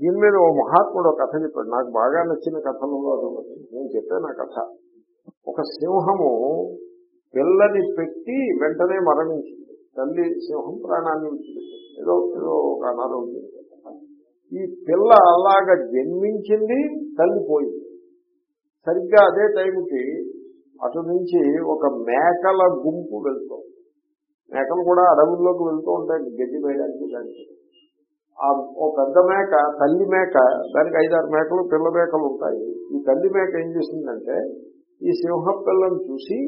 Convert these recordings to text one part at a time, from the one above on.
దీని మీద ఓ మహాత్ముడు ఒక కథ చెప్పాడు. నాకు బాగా నచ్చిన కథలలో అది నేను చెప్పాను ఆ కథ. ఒక సింహము పిల్లని పెట్టి వెంటనే మరణించింది. తల్లి సింహం ప్రాణాన్ని విడిచిపెట్టింది. ఏదో ఏదో ఒక అనారోగ్యం. ఈ పిల్ల అలాగా జన్మించింది తల్లి పోయింది. సరిగ్గా అదే టైంకి అటు నుంచి ఒక మేకల గుంపు వెళ్తాం మేకలు కూడా అడవుల్లోకి వెళ్తూ ఉంటాయి. గడ్డి వేయడానికి దానికి. ఓ పెద్ద మేక తల్లి మేక దానికి ఐదారు మేకలు పిల్ల మేకలు ఉంటాయి. ఈ తల్లి మేక ఏం చేసిందంటే ఈ సింహ పిల్లను చూసి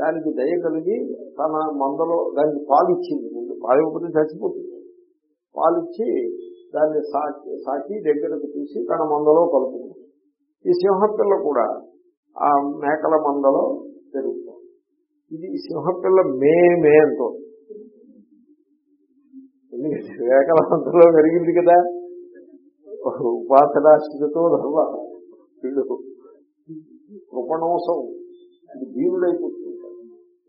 దానికి దయ కలిగి తన మందలో దానికి పాలు ఇచ్చింది ముందు పాలు ఇవ్వకపోతే చచ్చిపోతుంది. పాలిచ్చి దాన్ని సాకి సాకి దగ్గరకు తీసి తన మందలో కలుపుతుంది. ఈ సింహపిల్ల కూడా ఆ మేకల మందలో పెరుగుతుంది. ఇది సింహపిల్ల మే మే అంటుంది. ఎందుకంటే మేకల మందలో పెరిగింది కదా. ఉపాసనాశ్రితో ధర్మ. వీడు కృపణోసం ఇది భీముడైపోతుంది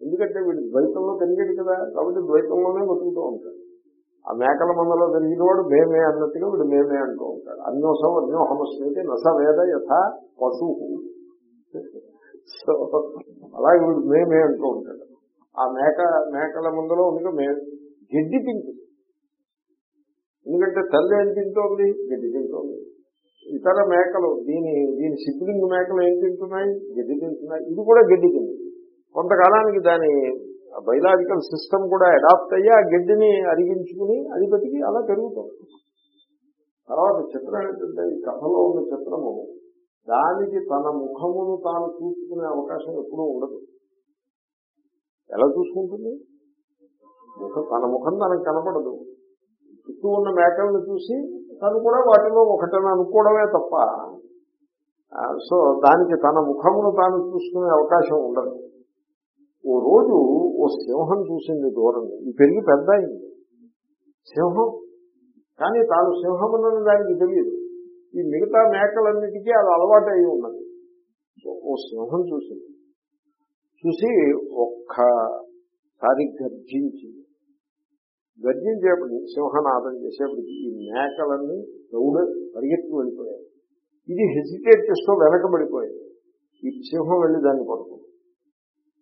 ఎందుకంటే వీడు ద్వైతంలో పెరిగాడు కదా కాబట్టి ద్వైతంలోనే బతుకుతూ ఉంటాడు. ఆ మేకల మందలో పెరిగిన వాడు మేమే అన్నట్టుగా వీడు మేమే అంటూ ఉంటాడు. అన్యోసం అన్యోహమస్మైతే నస వేద యథా పశువు సో అలాగే వీడు మేమే అంటూ ఉంటాడు. ఆ మేక మేకల మందలో ఉండగా మే గడ్డి తింటుంది ఎందుకంటే తల్లి ఏం తింటోంది? గడ్డి తింటోంది. ఇతర మేకలు దీని దీని సిబ్లింగ్ మేకలు ఏం తింటున్నాయి? గడ్డి తింటున్నాయి. ఇది కూడా గడ్డి తింది కొంతకాలానికి దాని బయలాజికల్ సిస్టమ్ కూడా అడాప్ట్ అయ్యి ఆ గడ్డిని అరిగించుకుని అది బతికి అలా పెరుగుతుంది. తర్వాత చిత్రం ఏంటంటే ఈ కథలో ఉన్న చిత్రము దానికి తన ముఖమును తాను చూసుకునే అవకాశం ఎప్పుడూ ఉండదు. ఎలా చూసుకుంటుంది? ముఖం తన ముఖం తనకు కనపడదు. చుట్టూ ఉన్న మేకలను చూసి తను కూడా వాటిలో ఒకటని అనుకోవడమే తప్ప సో దానికి తన ముఖమును తాను చూసుకునే అవకాశం ఉండదు. ఓ రోజు ఓ సింహం చూసింది దూరం ఈ పెరిగి పెద్ద అయింది. సింహం? కానీ తాను సింహం దానికి తెలియదు. ఈ మిగతా మేకలన్నిటికీ అది అలవాటు అయి ఉన్నది. సో ఓ సింహం చూసింది. చూసి ఒక్కసారి గర్జించింది. గర్జించేప్పటికి సింహనాదం చేసేప్పటికి ఈ మేకలన్నీ రౌడు పరిగెత్తి వెళ్ళిపోయాయి. ఇది హెసిటేట్ చేస్తూ వెనకబడిపోయింది. ఈ సింహం వెళ్ళి దాన్ని పడుతుంది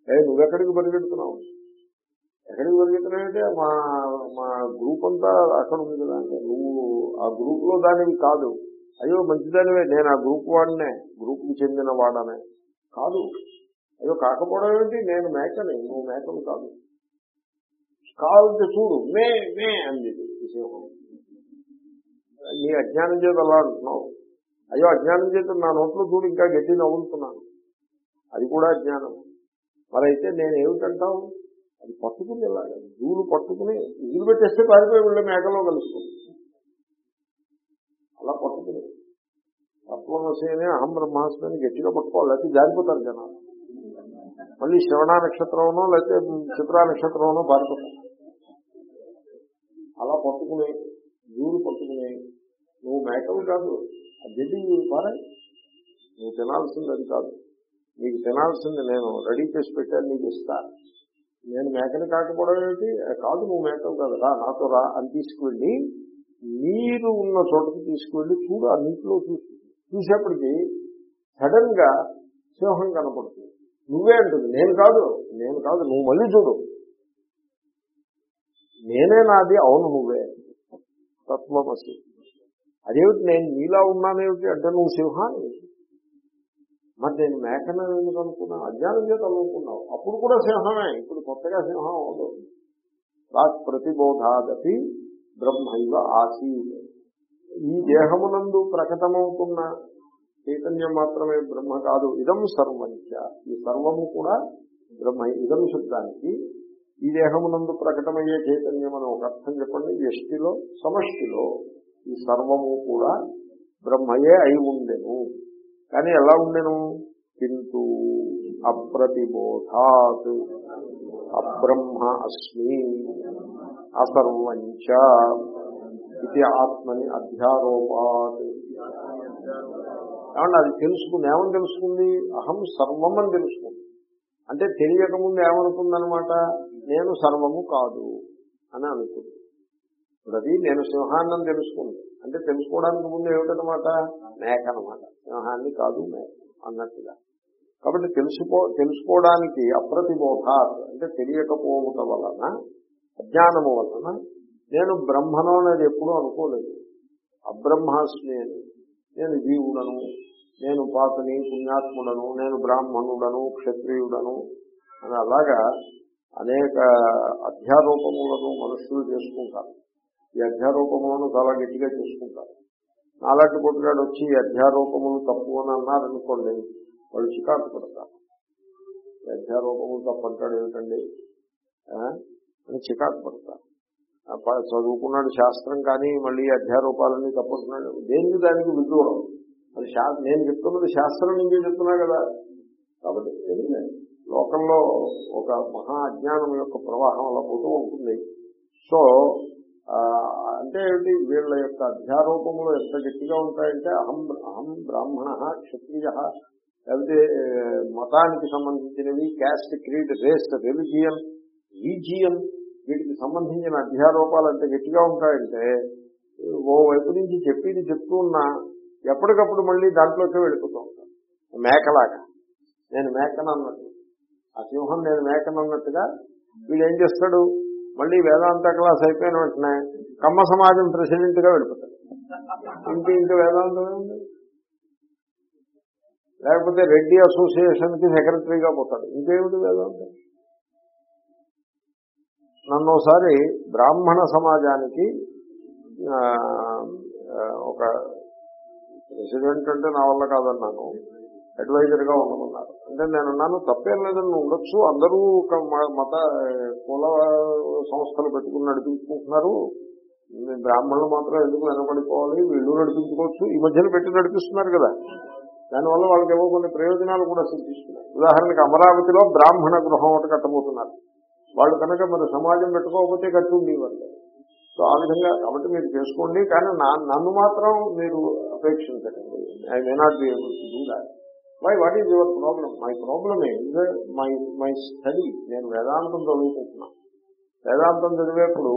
ఏ నువ్వెక్కడికి పరిగెడుతున్నావు? ఎక్కడికి పరిగెడుతున్నావంటే మా మా గ్రూప్ అంతా అక్కడ ఉంది కదా అంటే నువ్వు ఆ గ్రూప్లో దానివి కాదు. అయ్యో మంచిదానివే నేను ఆ గ్రూప్ వాడినే గ్రూప్కి చెందిన వాడనే. కాదు. అయ్యో కాకపోవడం ఏంటి నేను మేకని నువ్వు మేకను కాదు. కావాలంటే చూడు మే మే అంది. నీ అజ్ఞానం చేత అలా అంటున్నావు. అయ్యో అజ్ఞానం చేత నా నోట్లో చూడు ఇంకా గట్టి నవ్వుతున్నాను. అది కూడా అజ్ఞానం. మరైతే నేను ఏమిటంటావు? అది పట్టుకుని వెళ్ళాలి జూలు పట్టుకుని ఇగులు పెట్టేస్తే పారిపోయి వెళ్ళే మేకలో కలుస్తుంది. అలా పట్టుకుని. తత్వమసేనే అహం బ్రహ్మాస్మి గట్టిగా పట్టుకోవాలి లేకపోతే జారిపోతారు జనాలు. మళ్ళీ శ్రవణ నక్షత్రంలో లేకపోతే చిత్రా నక్షత్రంలో పారిపోతారు అలా పట్టుకుని జూలు పట్టుకుని నువ్వు మేకలు కాదు ఆ గడ్డి నువ్వు తినాల్సింది అది కాదు. నీకు తినాల్సింది నేను రెడీ చేసి పెట్టాను నీకు ఇస్తాను నేను మేకని కాకపోవడం ఏంటి కాదు నువ్వు మేకలు కదా రా నాతో రా అని తీసుకువెళ్ళి నీరు ఉన్న చోటకి తీసుకువెళ్ళి చూడు ఆ నీటిలో చూసి. చూసేప్పటికి సడన్గా సింహం కనపడుతుంది. నువ్వే అంటుంది. నేను కాదు. నేను కాదు. నువ్వు మళ్ళీ చూడు. నేనే నాది. అవును నువ్వే. తత్వమసి. అదేమిటి? నేను నీలా ఉన్నానేమిటి అంటే నువ్వు సింహాన్ని మరి నేను మేకనే ఎందుకు అనుకున్నా అజ్ఞానం చేత అనుకున్నావు. అప్పుడు కూడా సింహమే. ఇప్పుడు కొత్తగా సింహం అవ్వదు రాక్ ప్రతిబోధాదపి బ్రహ్మైవ ఆసీ ఈ దేహమునందు ప్రకటమవుతున్న చైతన్యం మాత్రమే బ్రహ్మ కాదు ఇదం సర్వంచ ఈ సర్వము కూడా బ్రహ్మ ఇదం శబ్దానికి ఈ దేహమునందు ప్రకటమయ్యే చైతన్యం అని ఒక అర్థం చెప్పండి. ఎష్టిలో సమష్టిలో ఈ సర్వము కూడా బ్రహ్మయే అయి ఉండెను. కానీ ఎలా ఉండెను? కింటూ అప్రతిబోధాత్. అబ్రహ్మ అస్మి అసర్వంచ ఇది ఆత్మని అధ్యారోపాత్. ఏమన్నా అది తెలుసుకుంది ఏమని తెలుసుకుంది? అహం సర్వం అని తెలుసుకుంది. అంటే తెలియకముందు ఏమనుకుందనమాట? నేను సర్వము కాదు అని అనుకుంది. ఇప్పుడు అది నేను సింహాన్నం తెలుసుకుంది. అంటే తెలుసుకోవడానికి ముందు ఏమిటనమాట? మేక అనమాట సింహాన్ని కాదు మేక అన్నట్టుగా. కాబట్టి తెలుసుకో తెలుసుకోవడానికి అప్రతిబోధ అంటే తెలియకపోవట వలన అజ్ఞానము వలన నేను బ్రహ్మను అనేది ఎప్పుడూ అనుకోలేదు. అబ్రహ్మాస్మి అని. నేను జీవుడను. నేను పాతని పుణ్యాత్ముడను నేను బ్రాహ్మణుడను క్షత్రియుడను అని అలాగా అనేక అధ్యారూపములను మనుషులు చేసుకుంటారు. ఈ అధ్యారూపములను చాలా గట్టిగా చేసుకుంటారు. నాలాంటి కొట్టుగాడు వచ్చి ఈ అధ్యారూపములు తప్పు అని అన్నారనుకోండి వాళ్ళు చికాకు పడతారు. ఈ అధ్యారూపములు తప్పు అంటాడు ఏమిటండి? అని చికాకు పడతారు. చదువుకున్నాడు శాస్త్రం కానీ మళ్ళీ ఈ అధ్యారూపాలన్నీ తప్పుతున్నాడు దేనికి దానికి విదూరం అది శా నేను చెప్తున్నది శాస్త్రం నుంచి చెప్తున్నా కదా. కాబట్టి లోకంలో ఒక మహా అజ్ఞానం యొక్క ప్రవాహం అలా పోతూ ఉంటుంది. సో అంటే ఏంటి? వీళ్ళ యొక్క అధ్యారూపములు ఎంత గట్టిగా ఉంటాయంటే అహం అహం బ్రాహ్మణ క్షత్రియ లేకపోతే మతానికి సంబంధించినవి caste creed race religion region వీటికి సంబంధించిన అధ్యారూపాలు ఎంత గట్టిగా ఉంటాయంటే ఓ వైపు నుంచి చెప్పింది చెప్తూ ఉన్నా ఎప్పటికప్పుడు మళ్ళీ దాంట్లోకి వెళ్ళిపోతూ ఉంటాను. మేకలాగా. నేను మేకను అన్నట్టు. ఆ సింహం నేను మేకను అన్నట్టుగా వీడు ఏం చేస్తాడు? మళ్ళీ వేదాంత క్లాస్ అయిపోయిన వెంటనే కమ్మ సమాజం ప్రెసిడెంట్గా వెళ్ళిపోతాడు. ఇంక ఇంకా వేదాంతం ఏముంది లేకపోతే రెడ్డి అసోసియేషన్కి సెక్రటరీగా పోతాడు. ఇంకేమిటి వేదాంతం? నన్ను ఒకసారి బ్రాహ్మణ సమాజానికి ఒక ప్రెసిడెంట్ అంటే నా వల్ల కాదన్నాను. అడ్వైజర్గా ఉండమన్నారు. అంటే నేను అన్నాను తప్పేం లేదని ఉండొచ్చు. అందరూ ఒక మత కుల సంస్థలు పెట్టుకుని నడిపించుకుంటున్నారు. బ్రాహ్మణులు మాత్రం ఎందుకు వెనబడిపోవాలి వీళ్ళు నడిపించుకోవచ్చు. ఈ మధ్యన పెట్టి నడిపిస్తున్నారు కదా. దానివల్ల వాళ్ళకి ఏవో కొన్ని ప్రయోజనాలు కూడా సిద్ధిస్తున్నాయి. ఉదాహరణకి అమరావతిలో బ్రాహ్మణ గృహం ఒకటి కట్టబోతున్నారు. వాళ్ళు కనుక మరి సమాజం పెట్టుకోకపోతే కట్టి ఉండేవాళ్ళు. సో ఆ విధంగా కాబట్టి మీరు చేసుకోండి. కానీ నా- నన్ను మాత్రం మీరు అపేక్షించకండి. I may not be able to do that my what is your problem my problem is my my study నేను వేదాంతం చదువుకుంటున్నాను వేదాంతం చదివేప్పుడు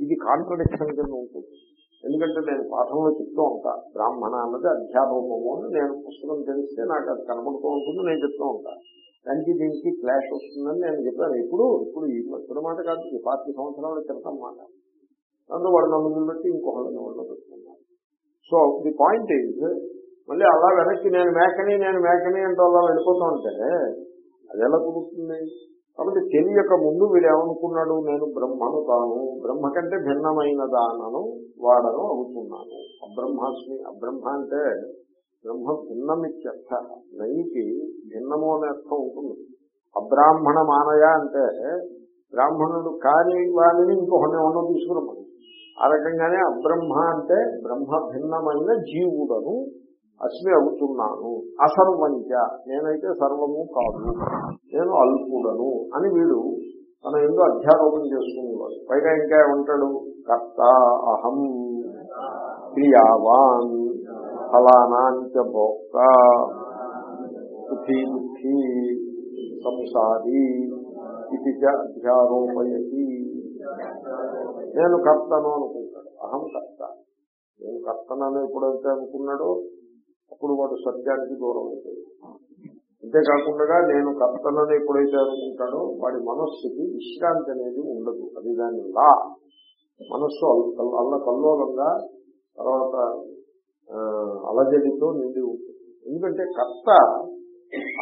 ఇది కాంట్రడిక్షన్ కింద ఉంటుంది. ఎందుకంటే నేను పాఠంలో చెప్తూ ఉంటా. బ్రాహ్మణ అన్నది అధ్యాపకము అని నేను పుస్తకం తెలిస్తే నాకు అది కనబడుతూ ఉంటుంది నేను చెప్తూ ఉంటా. దానికి దీనికి క్లాష్ వస్తుందని నేను చెప్పాను. ఇప్పుడు ఇప్పుడు ఈ ఇప్పుడు మాట కాదు పాతి పాతిక సంవత్సరాల క్రితం మాట. నన్ను వాడు నన్ను బట్టి ఇంకొకళ్ళని వాళ్ళు పెట్టుకున్నాను సో ది పాయింట్ ఈజ్ మళ్ళీ అలా వెనక్కి నేను మేకని నేను మేకని అంటూ అలా వెళ్ళిపోతూ ఉంటే అది ఎలా కుదురుతుంది? కాబట్టి తెలియక ముందు వీడు ఏమనుకున్నాడు? నేను బ్రహ్మను తాను బ్రహ్మ కంటే భిన్నమైన దానను వాడను అవుతున్నాను. అబ్రహ్మాస్మి అబ్రహ్మ అంటే బ్రహ్మ భిన్నమిత్యర్థ నైకి భిన్నము అనే అర్థం ఉంటుంది. అబ్రాహ్మణ మానయ అంటే బ్రాహ్మణుడు కాని వాళ్ళని ఇంకొకటి ఉన్న తీసుకురమ్మని. ఆ రకంగానే అబ్రహ్మ అంటే బ్రహ్మ భిన్నమైన జీవుడను అస్మి అవుతున్నాను అసర్వంచ నేనైతే సర్వము కాదు నేను అల్పుడను అని వీడు తన ఎందు అధ్యారోపణ చేసుకునేవాడు. పైగా ఇంకా ఏమంటాడు? కర్త అహం క్రియావాన్ ఫలానాంచ భోక్త సుఖీ దుఃఖీ సంసారి ఇది చ అధ్యారోపయతి. నేను కర్తను అనుకుంటాడు. అహం కర్త. నేను కర్తనని ఎప్పుడైతే అనుకున్నాడో అప్పుడు వాడు సత్యానికి దూరం అవుతాడు అంతేకాకుండా నేను కర్తనని ఎప్పుడైతే అనుకుంటాడో వాడి మనస్సుకి విశ్రాంతి అనేది ఉండదు. అది దాని లా. మనస్సు అల్ల- కల్లోలంగా తర్వాత అలజడితో నిండి ఉంటుంది. ఎందుకంటే కర్త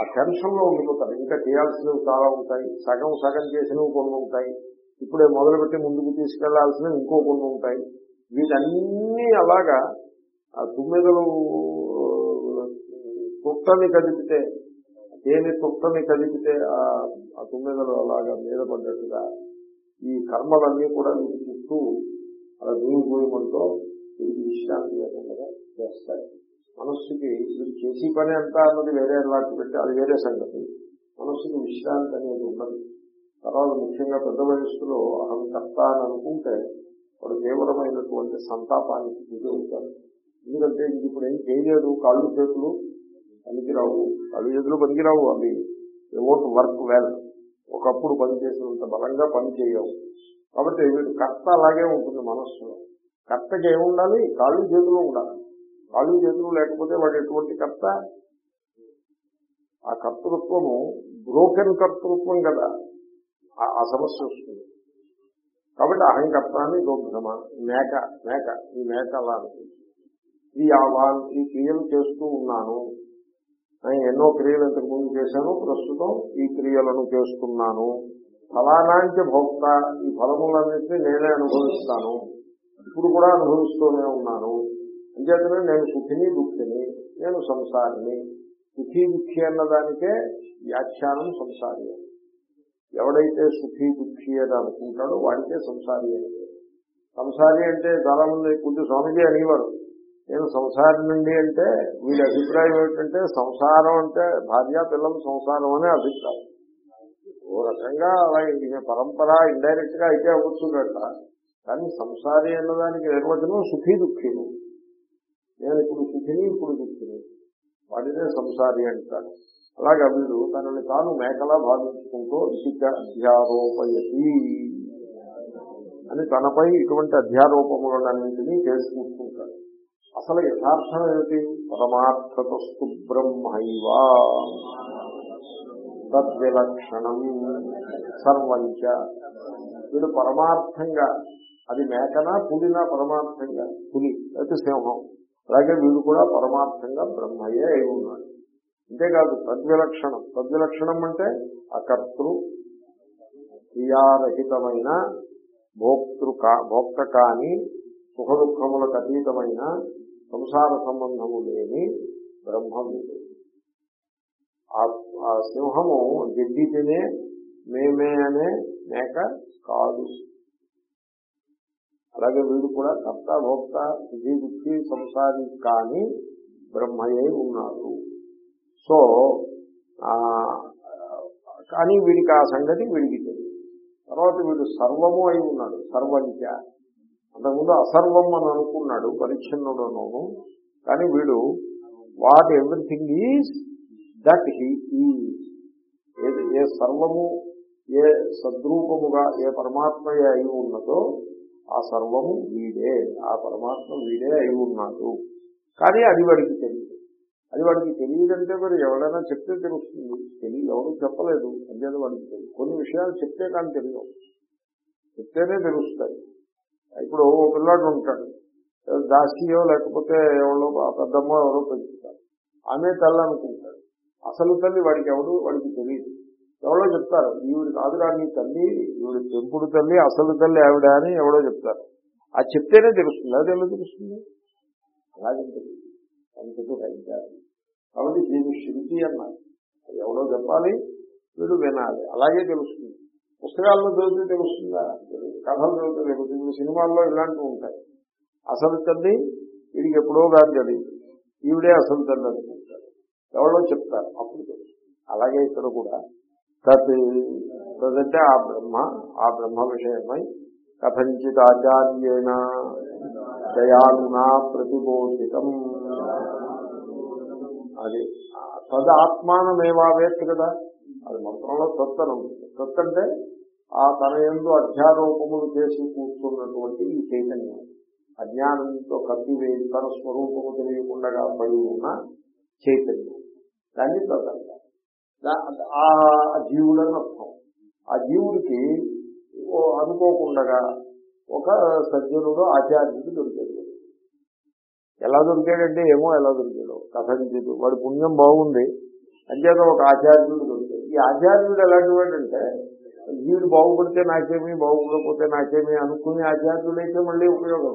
ఆ టెన్షన్లో ఉండిపోతారు ఇంకా చేయాల్సినవి చాలా ఉంటాయి. సగం సగం చేసినవి కొన్ని ఉంటాయి. ఇప్పుడే మొదలుపెట్టి ముందుకు తీసుకెళ్ళాల్సినవి ఇంకో కొన్ని ఉంటాయి. వీటన్నీ అలాగా ఆ తుమ్మెదలు తుట్టని కదిపితే దేని తుట్టని కదిపితే ఆ- తుమ్మెదలు అలాగా మీద పడ్డట్టుగా ఈ కర్మలన్నీ కూడా మీకు చుట్టూ అలా దూరిపోయమంటూ వీటికి విశ్రాంతి లేకుండా చేస్తాయి మనస్సుకి వీరు చేసి పని ఎంత అన్నది వేరే లాంటి పెట్టి అది వేరే సంగతి. మనస్సుకి విశ్రాంతి అనేది ఉండదు. తర్వాత ముఖ్యంగా పెద్ద వయస్సులో అహం కర్త అని అనుకుంటే వాడు తీవ్రమైనటువంటి సంతాపానికి గురవుతారు ఎందుకంటే ఇప్పుడు ఏం చేయలేదు కాళ్ళు చేతులు పనికిరావు కాళ్ళు చేతులు పనికిరావు అవి ఓట్ వర్క్ వెల్. ఒకప్పుడు పనిచేసినంత బలంగా పని చేయవు. కాబట్టి వీడు కర్త అలాగే ఉంటుంది మనస్సులో కర్తకి ఏముండాలి కాళ్ళు చేతులు ఉండాలి. కాళ్ళు చేతులు లేకపోతే వాడు ఎటువంటి కర్త? ఆ కర్తృత్వము బ్రోకెన్ కర్తృత్వం కదా. ఆ- సమస్య వస్తుంది. కాబట్టి అహంకర్తాన్ని దోభ్రమ మేక మేక ఈ మేక అలా అనుకుంది క్రియావాన్ ఈ క్రియలు చేస్తూ ఉన్నాను. నేను ఎన్నో క్రియలు ఇంతకు ముందు చేశాను ప్రస్తుతం ఈ క్రియలను చేస్తున్నాను. ఫలానాంటి భోక్త ఈ ఫలములన్నింటినీ నేనే అనుభవిస్తాను. ఇప్పుడు కూడా అనుభవిస్తూనే ఉన్నాను. అంచేతనే నేను సుఖిని దుఃఖిని నేను సంసారిని. సుఖీ దుఃఖి అన్నదానికే వ్యాఖ్యానం సంసారి అని. ఎవడైతే సుఖీ దుఃఖి అని అనుకుంటాడో వాడికే సంసారి అని సంసారి అంటే చాలా మంది పూజ స్వామిజీ అనేవారు. నేను సంసారి నుండి అంటే వీడి అభిప్రాయం ఏమిటంటే సంసారం అంటే భార్య పిల్లలు సంసారం అనే అభిప్రాయం. ఓ రకంగా అలా పరంపర ఇండైరెక్ట్గా అయితే అవ్వచ్చు కానీ సంసారి అన్నదానికి నిర్వచనం సుఖీ దుఃఖిని నేను ఇప్పుడు సుఖిని ఇప్పుడు దుఃఖిని. వాటినే సంసారి అంటాడు. అలాగే వీడు తనని తాను మేకలా భావించుకుంటూ ఇక అధ్యారోపయతి అని తనపై ఇటువంటి అధ్యారోపములన్నింటినీ చేసుకుంటుంటాడు. అసలు యథార్థం ఏమిటి? పరమార్థతస్తు బ్రహ్మైవా తద్విలక్షణం సర్వంచ. వీడు పరమార్థంగా అది మేకనా పులినా పరమార్థంగా? పులి అయితే సింహం. అలాగే వీడు కూడా పరమార్థంగా బ్రహ్మయే అయి ఉన్నాడు. అంతేకాదు తద్విలక్షణం తద్విలక్షణం అంటే అకర్తృ క్రియారహితమైన భోక్తృ భోక్త కాని సుఖ దుఃఖములకు అతీతమైన సంసార సంబంధము లేని బ్రహ్మవిదు ఆ- ఆ సింహము గడ్డి తినే మేమే అనే మేక కాదు. అలాగే వీడు కూడా కర్త భోక్త సుఖీ దుఃఖి సంసారి కాని బ్రహ్మయే ఉన్నాడు. సో కానీ వీడికి ఆ సంగతి వీడికి తెలియదు. తర్వాత వీడు సర్వము అయి ఉన్నాడు సర్వంచ. అంతకుముందు అసర్వం అని అనుకున్నాడు పరిచ్ఛిన్నుడును కానీ వీడు what everything is that he ఏది ఏ సర్వము ఏ సద్రూపముగా ఏ పరమాత్మయే అయి ఉన్నదో ఆ సర్వము వీడే. ఆ పరమాత్మ వీడే అయి ఉన్నాడు. కానీ అది వాడికి తెలియదు. అది వాడికి తెలియదంటే మరి ఎవరైనా చెప్తే తెలుస్తుంది. తెలియదు ఎవరు చెప్పలేదు. అంతేది వాడికి తెలియదు. కొన్ని విషయాలు చెప్తే కానీ తెలియవు చెప్తేనే తెలుస్తాయి. ఇప్పుడు ఓ పిల్లాడు ఉంటాడు. దాసియో లేకపోతే ఎవరో పెద్దమ్మో ఎవరో పెంచుతారు. ఆమె తల్లి అనుకుంటాడు. అసలు తల్లి వాడికి ఎవరు? వాడికి తెలియదు. ఎవరో చెప్తారు. ఈవిడ కాదురా నీ తల్లి ఈవిడ పెంపుడు తల్లి అసలు తల్లి ఆవిడ అని ఎవడో చెప్తారు. అది చెప్తేనే తెలుస్తుంది. అదే ఎలా తెలుస్తుంది? అలాగే తెలియదు అంతకు రైతారు కాబట్టి దీన్ని శృతి అన్నారు ఎవడో చెప్పాలి వీడు వినాలి. అలాగే తెలుస్తుంది. పుస్తకాల్లో చదివితే తెలుస్తుందా? కథలు చదివితే తెలుస్తుంది సినిమాల్లో ఇలాంటివి ఉంటాయి. అసలు తల్లి వీడికి ఎప్పుడో గారు జరిగింది ఈవిడే అసలు తల్లి అనుకుంటారు ఎవరో చెప్తారు అప్పుడు తెలుస్తుంది. అలాగే ఇక్కడ కూడా తత్ తదంటే ఆ బ్రహ్మ ఆ బ్రహ్మ విషయమై కథంచిత్ ఆచార్యేణ దయాలునా ప్రతిబోధితం. అది ఆ తదాత్మానమేవావేత్ కదా. అది మంత్రంలో తత్ అని తత్ అంటే ఆ తన ఎందు అధ్యారోపములు చేసి కూర్చున్నటువంటి ఈ చైతన్యం. అజ్ఞానంతో కప్పివేసి తన స్వరూపము తెలియకుండా పడి ఉన్న చైతన్యం. దాన్ని ఆ జీవుడని అర్థం ఆ జీవుడికి ఓ అనుకోకుండా ఒక సజ్జనుడు ఆచార్యుడు దొరికాడు. ఎలా దొరికాడంటే ఏమో ఎలా దొరికాడు కథంచిదు వాడి పుణ్యం బాగుంది. అంచేత ఒక ఆచార్యుడు దొరికాడు. ఈ ఆచార్యుడు ఎలాంటి వాడంటే వీడు బాగుపడితే నాకేమి బాగుపడకపోతే నాకేమి అనుకునే ఆచార్యుడైతే మళ్ళీ ఉపయోగం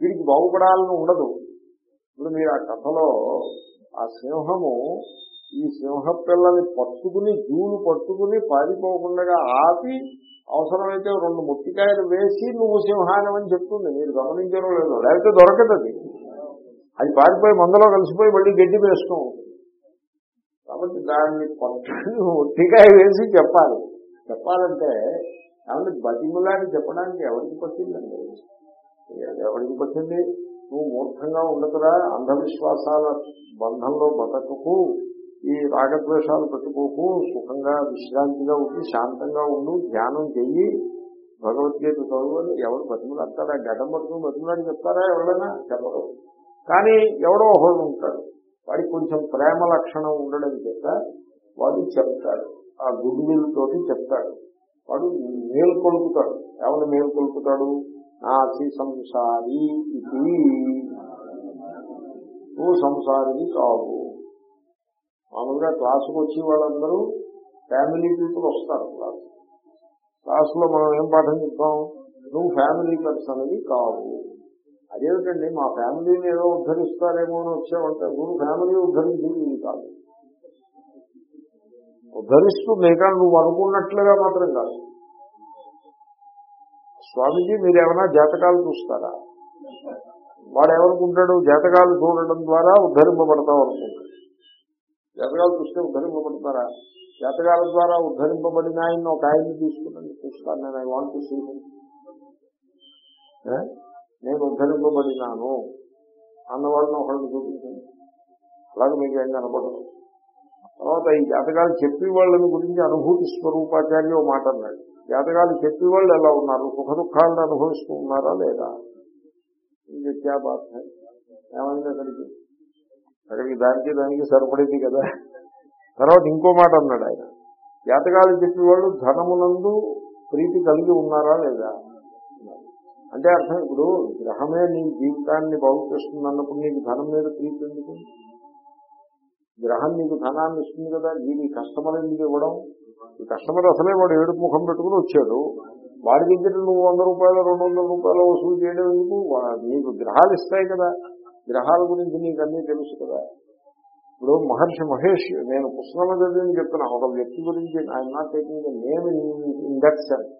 వీడికి బాగుపడాలని ఉండదు. ఇప్పుడు మీరు ఆ కథలో ఆ సింహము ఈ సింహ పిల్లని పట్టుకుని జూలు పట్టుకుని పారిపోకుండా ఆపి అవసరమైతే రెండు ముట్టికాయలు వేసి నువ్వు సింహానం అని చెప్తుంది. మీరు గమనించడం లేదు. లేకపోతే దొరకదు అది. అది పారిపోయి మందలో కలిసిపోయి మళ్ళీ గడ్డి వేస్తూ ఉంటుంది కాబట్టి దాన్ని పట్టుకుని ముట్టికాయ వేసి చెప్పాలి. చెప్పాలంటే ఏమంటే బతిములాని చెప్పడానికి ఎవరికి పట్టిందండి? ఎవరికి పట్టింది? నువ్వు మూర్ఖంగా ఉండదురా అంధవిశ్వాసాల బంధంలో బతకకు. ఈ రాగద్వేషాలు పెట్టుకోకు సుఖంగా విశ్రాంతిగా ఉండి శాంతంగా ఉండు ధ్యానం చెయ్యి భగవద్గీత చదువుని ఎవరు బతిమలాడతారా గడ్డం పట్టుకుని బతిమలాడి చెప్తారా ఎవరైనా? చెప్పరు. కానీ ఎవడో ఒకడు ఉంటాడు. వాడికి కొంచెం ప్రేమ లక్షణం ఉండడం చేత వాడు చెప్తాడు. ఆ గుడ్ విల్ తోటి చెప్తాడు. వాడు మేల్కొల్పుతాడు ఎవరు మేల్కొల్పుతాడు నాసి సంసారి ఇది. నువ్వు సంసారిని కావు. మామూలుగా క్లాసుకు వచ్చి వాళ్ళందరూ ఫ్యామిలీ పీపుల్ వస్తారు క్లాస్ క్లాసులో మనం ఏం పాఠం చెప్తాం? నువ్వు ఫ్యామిలీ పర్సన్వి కావు. అదేమిటండి మా ఫ్యామిలీని ఏదో ఉద్ధరిస్తారేమో అని వచ్చామంటే నువ్వు ఫ్యామిలీ ఉద్ధరించింది కాదు. ఉద్ధరిస్తుంది కానీ నువ్వు అనుకున్నట్లుగా మాత్రం కాదు. స్వామీజీ మీరు ఏమైనా జాతకాలు చూస్తారా? వాడు ఏమనుకుంటాడు జాతకాలు చూడడం ద్వారా ఉద్ధరింపబడతాం అనుకుంటాడు జాతకాలు చూస్తే ఉద్ధరింపబడతారా జాతకాల ద్వారా ఉద్ధరింపబడిన ఆయన ఒక ఆయన్ని తీసుకున్నాను చూస్తాను నేను ఐ వాంట్ టు సీ నేను ఉద్ధరింపబడినాను అన్నవాళ్ళని ఒకళ్ళని చూపించండి. అలాగే మీకు ఏం కనపడదు తర్వాత ఈ జాతకాలు చెప్పి వాళ్ళని గురించి అనుభూతి స్వరూపాచార్య ఓ మాట అన్నాడు. జాతకాలు చెప్పి వాళ్ళు ఎలా ఉన్నారు? సుఖ దుఃఖాలను అనుభవిస్తూ ఉన్నారా లేదా? ఇది క్యా బాత్ ఏమైంది అక్కడికి? అక్కడికి దానికి దానికి సరిపడేది కదా. తర్వాత ఇంకో మాట అన్నాడు ఆయన. జాతకాలు చెప్పి వాళ్ళు ధనమునందు ప్రీతి కలిగి ఉన్నారా లేదా? అంటే అర్థం ఇప్పుడు గ్రహమే నీ జీవితాన్ని బాగు చేస్తుంది అన్నప్పుడు నీకు ధనం మీద ప్రీతి ఎందుకు? గ్రహం నీకు ధనాన్ని ఇస్తుంది కదా నీ కస్టమర్ ఎందుకు ఇవ్వడం. ఈ కస్టమర్ అసలే వాడు ఏడుపు ముఖం పెట్టుకుని వచ్చాడు. వాడి దగ్గర నువ్వు వంద రూపాయలు రెండు వందల రూపాయలు వసూలు చేయడం ఎందుకు? నీకు గ్రహాలు ఇస్తాయి కదా. గ్రహాల గురించి నీకు అన్నీ తెలుసు కదా. ఇప్పుడు మహర్షి మహేష్ నేను పుష్ణమ చదివిని చెప్తున్నా ఒక వ్యక్తి గురించి I'm not taking name in that sense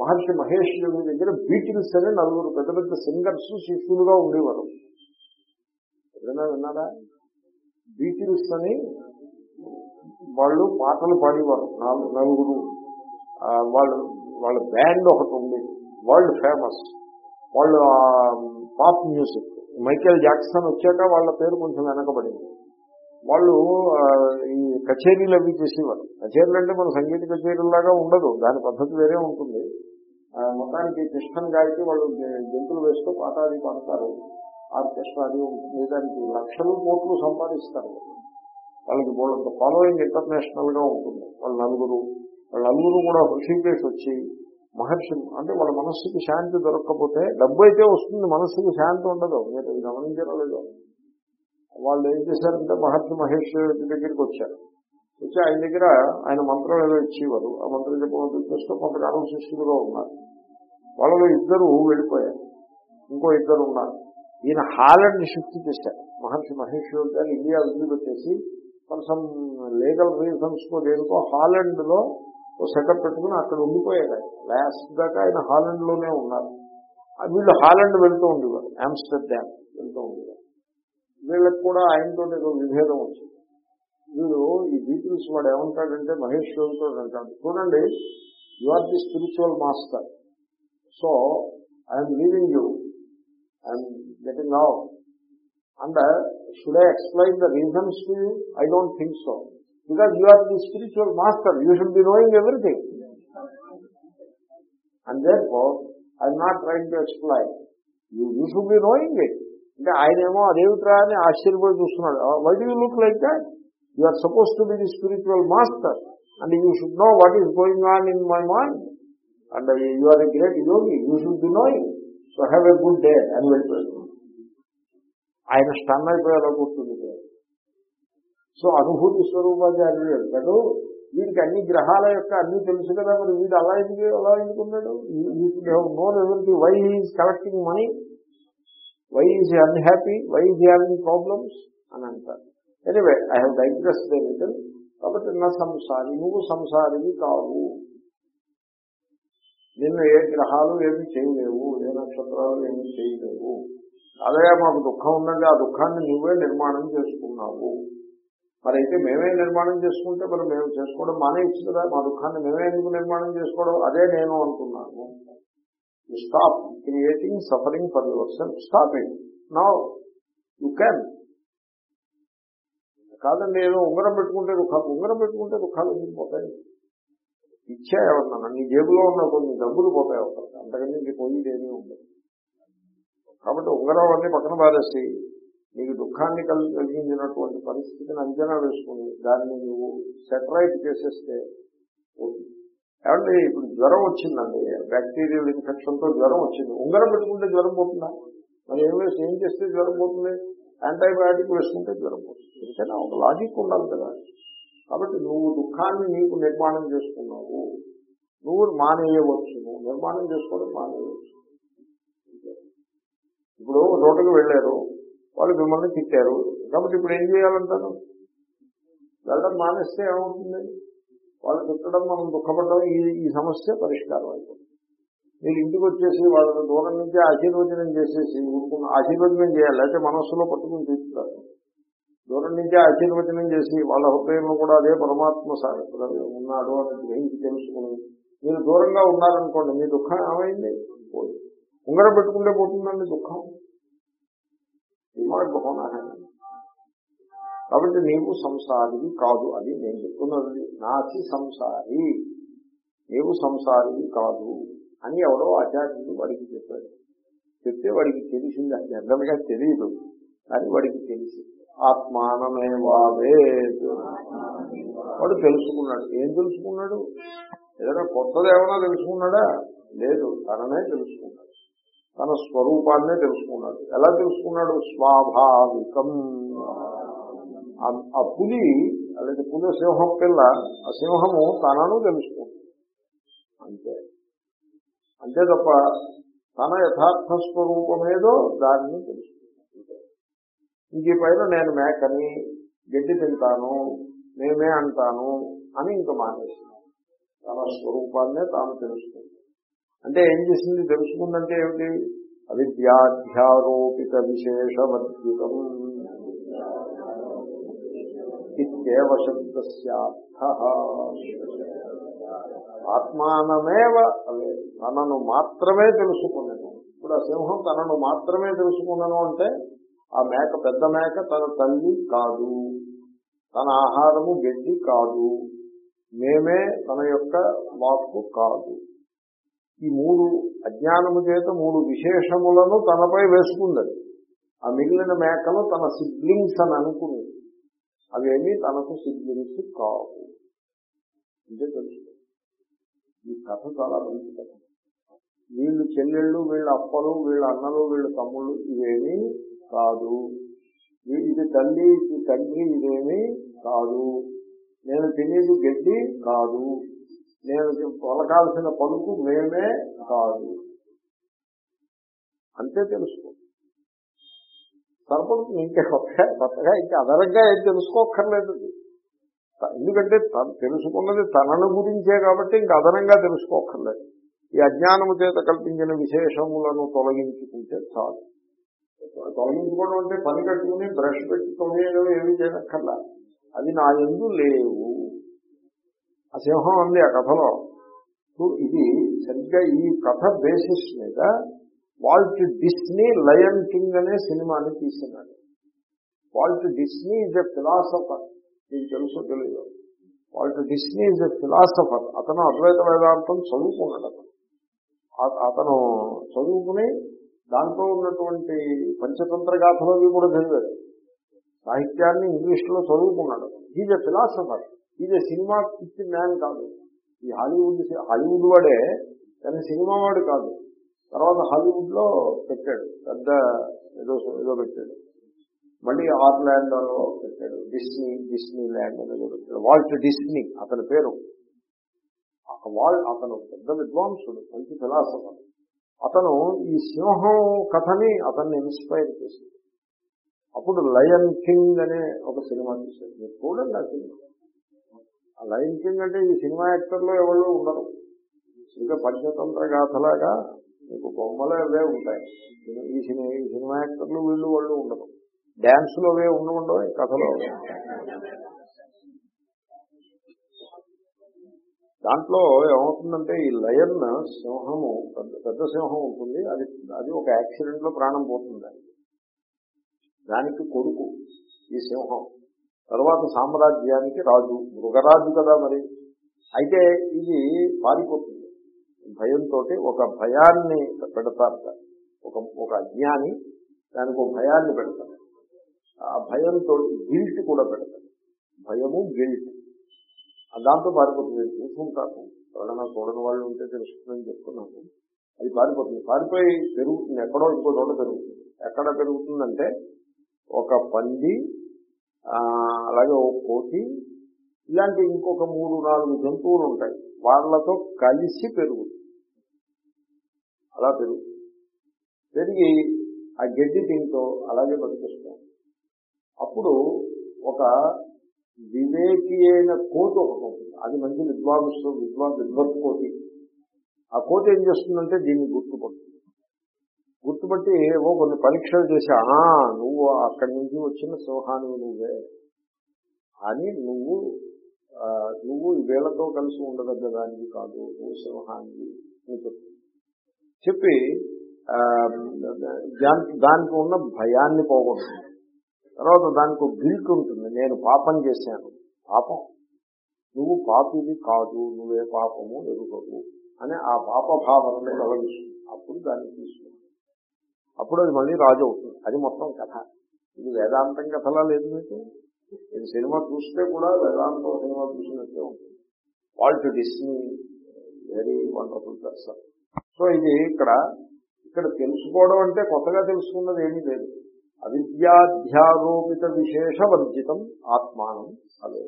Maharishi Mahesh గారి దగ్గర బీటిల్స్ అని నలుగురు పెద్ద పెద్ద సింగర్స్ శిష్యులుగా ఉండేవారు. ఏదైనా విన్నారా? బీటిల్స్ అని వాళ్ళు పాటలు పాడేవారు. నాలుగు నలుగురు వాళ్ళు వాళ్ళ బ్యాండ్ ఒకటి ఉంది. World famous. వాళ్ళు పాప్ మ్యూజిక్. మైకేల్ జాక్సన్ వచ్చాక వాళ్ళ పేరు కొంచెం వెనకబడింది. వాళ్ళు ఈ కచేరీలు అవి చేసేవారు. కచేరీలు అంటే మన సంగీత కచేరీలాగా ఉండదు దాని పద్ధతి వేరే ఉంటుంది. మొత్తానికి కృష్ణన్ గాయకి వాళ్ళు జంతువులు వేస్తూ పాట పాడతారు. ఆర్కెస్ట్రా అది ఉంటుంది దానికి లక్షలు కోట్లు సంపాదిస్తారు. వాళ్ళకి వాళ్ళంత ఫాలోయింగ్ ఇంటర్నేషనల్గా ఉంటుంది. వాళ్ళ నలుగురు వాళ్ళ నలుగురు కూడా హృషికేష్ వచ్చి మహర్షి అంటే వాళ్ళ మనస్సుకి శాంతి దొరకకపోతే డబ్బు అయితే వస్తుంది మనస్సుకి శాంతి ఉండదు. మీరు గమనించలేదు వాళ్ళు ఏం చేశారంటే మహర్షి మహేష్ దగ్గరికి వచ్చారు. వచ్చి ఆయన దగ్గర ఆయన మంత్రం ఏదో ఇచ్చేవారు. ఆ మంత్రం చెప్పడం చేస్తూ కొంతకాలం శిష్యులుగా ఉన్నారు. వాళ్ళలో ఇద్దరు వెళ్ళిపోయారు. ఇంకో ఇద్దరు ఉన్నారు. ఈయన హాలండ్ షిఫ్ట్ చేశారు. మహర్షి మహేశ్వరి గారు ఇండియా వదిలిపెట్టేసి కొంచెం లీగల్ రీజన్స్తో దేనికో హాలండ్లో సెటప్ పెట్టుకుని అక్కడ ఉండిపోయాడు. ఆయన లాస్ట్ దాకా ఆయన హాలండ్లోనే ఉన్నారు వీళ్ళు హాలండ్ వెళ్తూ ఉండేవారు. ఆమ్స్టర్డామ్ వెళ్తూ ఉండేవారు. వీళ్ళకి కూడా ఆయనతో ఏదో విభేదం వచ్చింది. వీడు ఈ బీటిల్స్ వాడు ఏమంటాడంటే మహేష్తో అంటాడు. చూడండి you are the spiritual master so I'm leaving you I'm getting out and should I explain the reasons to you I don't think so because you are the spiritual master you should be knowing everything and therefore I'm not trying to explain you you should be knowing it అంటే ఆయన ఏమో అదేమిట్రా అని ఆశ్చర్యపోయి చూస్తున్నాడు why do you look like that you are suppose to be the spiritual master and you should know what is going on in my mind and you are a great yogi you should be knowing so have a good day అని వెళ్ళిపోయాడు ఆయన stun అయిపోయేలా కూర్చుంది so అనుభూతి స్వరూపాచార్యుడు వెళ్తాడు వీడికి అన్ని గ్రహాల యొక్క అన్ని తెలుసు కదా మరి వీడు అలా ఎందుకు అలా ఎందుకున్నాడు? నో ఎవరికి why is collecting money why is unhappy why is having problems అని అంటారు. Anyway I have digress little కాబట్టి నా సంసారి నువ్వు సంసారివి కావు. నిన్ను ఏ గ్రహాలు ఏమి చేయలేవు ఏ నక్షత్రాలు ఏమి చేయలేవు. అదే మాకు దుఃఖం ఉందంటే ఆ దుఃఖాన్ని నువ్వే నిర్మాణం చేసుకున్నావు. మరి అయితే మేమే నిర్మాణం చేసుకుంటే మరి మేము చేసుకోవడం మానేయచ్చు కదా మా దుఃఖాన్ని మేమే ఎందుకు నిర్మాణం చేసుకోవడం? అదే నేను అనుకున్నాను. Stop creating suffering for yourself stop it now you can కాదండి ఏదో ఉంగరం పెట్టుకుంటే దుఃఖాలు ఉంగరం పెట్టుకుంటే దుఃఖాలు ఎందుకు పోతాయి? ఇచ్చా ఏమన్నా నీ జేబులో ఉన్న కొన్ని డబ్బులు పోతాయి ఒకరికి అంతకని నీకు పోయేది ఏమీ ఉండదు. కాబట్టి ఉంగరం అన్ని పక్కన పారేసి నీకు దుఃఖాన్ని కలిగించినటువంటి పరిస్థితిని అంచనా వేసుకుని దాన్ని నువ్వు సెటరైట్ చేసేస్తే ఏమంటే ఇప్పుడు జ్వరం వచ్చిందండి. బ్యాక్టీరియల్ ఇన్ఫెక్షన్తో జ్వరం వచ్చింది. ఉంగరం పెట్టుకుంటే జ్వరం పోతుందా? మరి ఏం వేసి ఏం చేస్తే జ్వరం పోతుంది? యాంటీబయాటిక్ వేసుకుంటే జ్వరం పోతుంది. ఎందుకైనా ఒక లాజిక్ ఉండాలి కదా. కాబట్టి నువ్వు దుఃఖాన్ని నీకు నిర్మాణం చేసుకున్నావు. నువ్వు మానేయవచ్చు నువ్వు నిర్మాణం చేసుకోవడం మానేయవచ్చు. ఇప్పుడు రోడ్డుకు వెళ్ళారు. వాళ్ళు మిమ్మల్ని తిట్టారు. కాబట్టి ఇప్పుడు ఏం చేయాలంటారు? వెళ్ళడం మానేస్తే ఏమవుతుంది? వాళ్ళు తిట్టడం మనం దుఃఖపడడం ఈ ఈ సమస్య పరిష్కారం అయిపోతుంది. మీరు ఇంటికి వచ్చేసి వాళ్ళని దూరం నుంచి ఆశీర్వచనం చేసేసి ఊరుకున్న ఆశీర్వచనం చేయాలి అయితే మనస్సులో పట్టుకుని తీసుకురాదు దూరం నుంచే ఆశీర్వచనం చేసి వాళ్ళ హృదయంలో కూడా అదే పరమాత్మ సా- ఉన్నాడు అని గ్రహించి తెలుసుకుని మీరు దూరంగా ఉన్నారనుకోండి మీ దుఃఖం ఏమైంది? పోయింది. ఉంగరం పెట్టుకుంటే పోతుందండి దుఃఖం. డిమాండ్ హోనా కాబట్టి నీవు సంసారివి కాదు అది నేను చెప్తున్నది. నాసి సంసారి. నీవు సంసారివి కాదు అని ఎవరో ఆచార్యుడు వాడికి చెప్పాడు. చెప్తే వాడికి తెలిసింది. అది జనరల్గా తెలియదు. కానీ వాడికి తెలిసింది ఆత్మానమే వావేద్ వాడు తెలుసుకున్నాడు. ఏం తెలుసుకున్నాడు? ఏదైనా కొత్తది ఏమైనా తెలుసుకున్నాడా? లేదు. తననే తెలుసుకున్నాడు. తన స్వరూపాన్నే తెలుసుకున్నాడు. ఎలా తెలుసుకున్నాడు? స్వాభావికం. ఆ- పులి అలాంటి పులి సింహం పిల్ల ఆ సింహము తనను తెలుసుకుంది అంతే. అంతే తప్ప తన యథార్థ స్వరూపమేదో దానిని తెలుసుకుంటుంది. ఇంక పైన నేను మేకని గడ్డి తింటాను మేమే అంటాను అని ఇంక మానేసింది. తన స్వరూపాన్నే తాను తెలుసుకుంది అంటే ఏం చేసింది? తెలుసుకుందంటే ఏమిటి? అవిద్యాధ్యారోపిత విశేషవర్జితం ఇత్యేవ శబ్దస్యార్థ. ఆత్మానమేవ అవే తనను మాత్రమే తెలుసుకున్నాను ఇప్పుడు ఆ సింహం తనను మాత్రమే తెలుసుకున్నాను అంటే ఆ మేక పెద్ద మేక తన తల్లి కాదు. తన ఆహారము గడ్డి కాదు. మేమే తన యొక్క వాక్కు కాదు. ఈ మూడు అజ్ఞానము చేత మూడు విశేషములను తనపై వేసుకుందని ఆ మిగిలిన మేకలు తన సిబ్లింగ్స్ అని అనుకుని అవేమీ తనకు సిబ్లింగ్స్ కావు. అంటే తెలుసు ఈ కథ చాలా మంచి కథ. వీళ్ళు చెల్లెళ్ళు వీళ్ళ అప్పలు వీళ్ళ అన్నలు వీళ్ళ తమ్ముళ్ళు ఇవేమీ కాదు. ఇది తల్లి ఇది తండ్రి ఇదేమీ కాదు. నేను తినేది గడ్డి కాదు. నేను పొలకాల్సిన పలుకు మేమే కాదు. అంతే తెలుసుకో. సర్పం ఇంకా కొత్తగా కొత్తగా ఇంకా అదనంగా ఏం తెలుసుకోక్కర్లేదు. ఎందుకంటే తను తెలుసుకున్నది తనను గురించే కాబట్టి ఇంకా అదనంగా తెలుసుకోక్కర్లేదు. ఈ అజ్ఞానము చేత కల్పించిన విశేషములను తొలగించుకుంటే చాలు. తొలగించుకోవడం అంటే పని కట్టుకుని బ్రష్ పెట్టి తొలగడం ఏమి చేయనక్కర్లా అది నా ఎందు లేవు. ఆ సింహం ఉంది ఆ కథలో. ఇది సరిగ్గా ఈ కథ బేసిస్ మీద వాల్ట్ డిస్నీ లయన్ కింగ్ అనే సినిమాని తీసినాడు. Walt Disney is a philosopher మీకు తెలుసు తెలియదు Walt Disney is a philosopher అతను అద్వైత వేదాంతం చదువుకున్నాడు అతను. అతను చదువుకుని దాంట్లో ఉన్నటువంటి పంచతంత్ర గాథలు అవి కూడా చదివాడు. సాహిత్యాన్ని ఇంగ్లీష్లో చదువుకున్నాడు. ఈజ్ ఎ ఫిలాసఫర్ ఇది సినిమా పిచ్చి మ్యాన్ కాదు. ఈ హాలీవుడ్ హాలీవుడ్ వాడే కానీ సినిమా వాడు కాదు. తర్వాత హాలీవుడ్లో పెట్టాడు. పెద్ద ఏదో ఏదో పెట్టాడు. మళ్ళీ ఆర్లాండోలో పెట్టాడు. డిస్నీ డిస్నీ ల్యాండ్ అని పెట్టాడు. వాల్ట్ డిస్నీ అతని పేరు. ఆ వాల్ అతను పెద్ద విద్వాంసుడు మంచి ఫిలాసఫర్. అతను ఈ సింహం కథని అతన్ని ఇన్స్పైర్ చేసింది అప్పుడు లయన్ కింగ్ అనే ఒక సినిమా తీశాడు. మీరు చూడండి ఆ సినిమా. ఆ లయన్ కింగ్ అంటే ఈ సినిమా యాక్టర్లో ఎవరు ఉండరు. ఇంకా పంచతంత్ర గాథలాగా మీకు బొమ్మలు అవే ఉంటాయి. ఈ సినిమా ఈ సినిమా యాక్టర్లు వీళ్ళు వాళ్ళు ఉండరు. డ్యాన్సులు అవే ఉండి ఉండవు ఈ కథలో దాంట్లో ఏమవుతుందంటే ఈ లయన్ సింహము పెద్ద పెద్ద సింహం ఉంటుంది. అది అది ఒక యాక్సిడెంట్లో ప్రాణం పోతుంది దానికి కొడుకు ఈ సింహం. తర్వాత సామ్రాజ్యానికి రాజు మృగరాజు కదా మరి. అయితే ఇది పారిపోతుంది. భయంతో ఒక భయాన్ని పెడతారు సార్. ఒక ఒక అజ్ఞాని దానికి ఒక భయాన్ని పెడతారు. ఆ భయంతో గిల్ట్ కూడా పెడతారు. భయము గిల్ట్. దాంతో పారిపోతుంది. చూసుకుంటాను ఎవరైనా చూడని వాళ్ళు ఉంటే తెలుస్తుందని చెప్తున్నాను. అది పారిపోతుంది. పారిపోయి పెరుగుతుంది. ఎక్కడో ఇంకో చోట పెరుగుతుంది. ఎక్కడ పెరుగుతుందంటే ఒక పంది అలాగే ఒక కోతి ఇలాంటి ఇంకొక మూడు నాలుగు జంతువులు ఉంటాయి. వాళ్ళతో కలిసి పెరుగుతుంది. అలా పెరుగుతుంది. పెరిగి ఆ గడ్డి దీంతో అలాగే బతికిస్తాం అప్పుడు ఒక వివేకి అయిన కోతి ఒకటి ఉంటుంది. అది మంచి విద్వాంసు విద్వాన్ విద్వత్ కోటి ఆ కోతి ఏం చేస్తుందంటే దీన్ని గుర్తుపడుతుంది. గుర్తుపట్టి ఏవో కొన్ని పరీక్షలు చేసి ఆ నువ్వు అక్కడి నుంచి వచ్చిన సింహానివి నువ్వే. అని నువ్వు నువ్వు వీళ్ళతో కలిసి ఉండదగ్గ దానివి కాదు. నువ్వు సింహానివి అని చెప్పి దానికి దానికి ఉన్న భయాన్ని పోగొడుతుంది తర్వాత దానికి గిల్ట్ ఉంటుంది. నేను పాపం చేశాను. పాపం. నువ్వు పాపిది కాదు. నువ్వే పాపము ఎరుగవు అని ఆ పాప భావనను కలిగిస్తుంది అప్పుడు దాన్ని తీసుకుంది అప్పుడు అది మళ్ళీ రాజు అవుతుంది. అది మొత్తం కథ. ఇది వేదాంతం కథలా లేదు మీకు? ఇది సినిమా చూస్తే కూడా వేదాంతం సినిమా చూసినట్టే ఉంటుంది. Walt Disney very wonderful person so ఇది ఇక్కడ ఇక్కడ తెలుసుకోవడం అంటే కొత్తగా తెలుసుకున్నది ఏమీ లేదు. అవిద్యాధ్యారోపిత విశేష వర్జితం ఆత్మానం అదే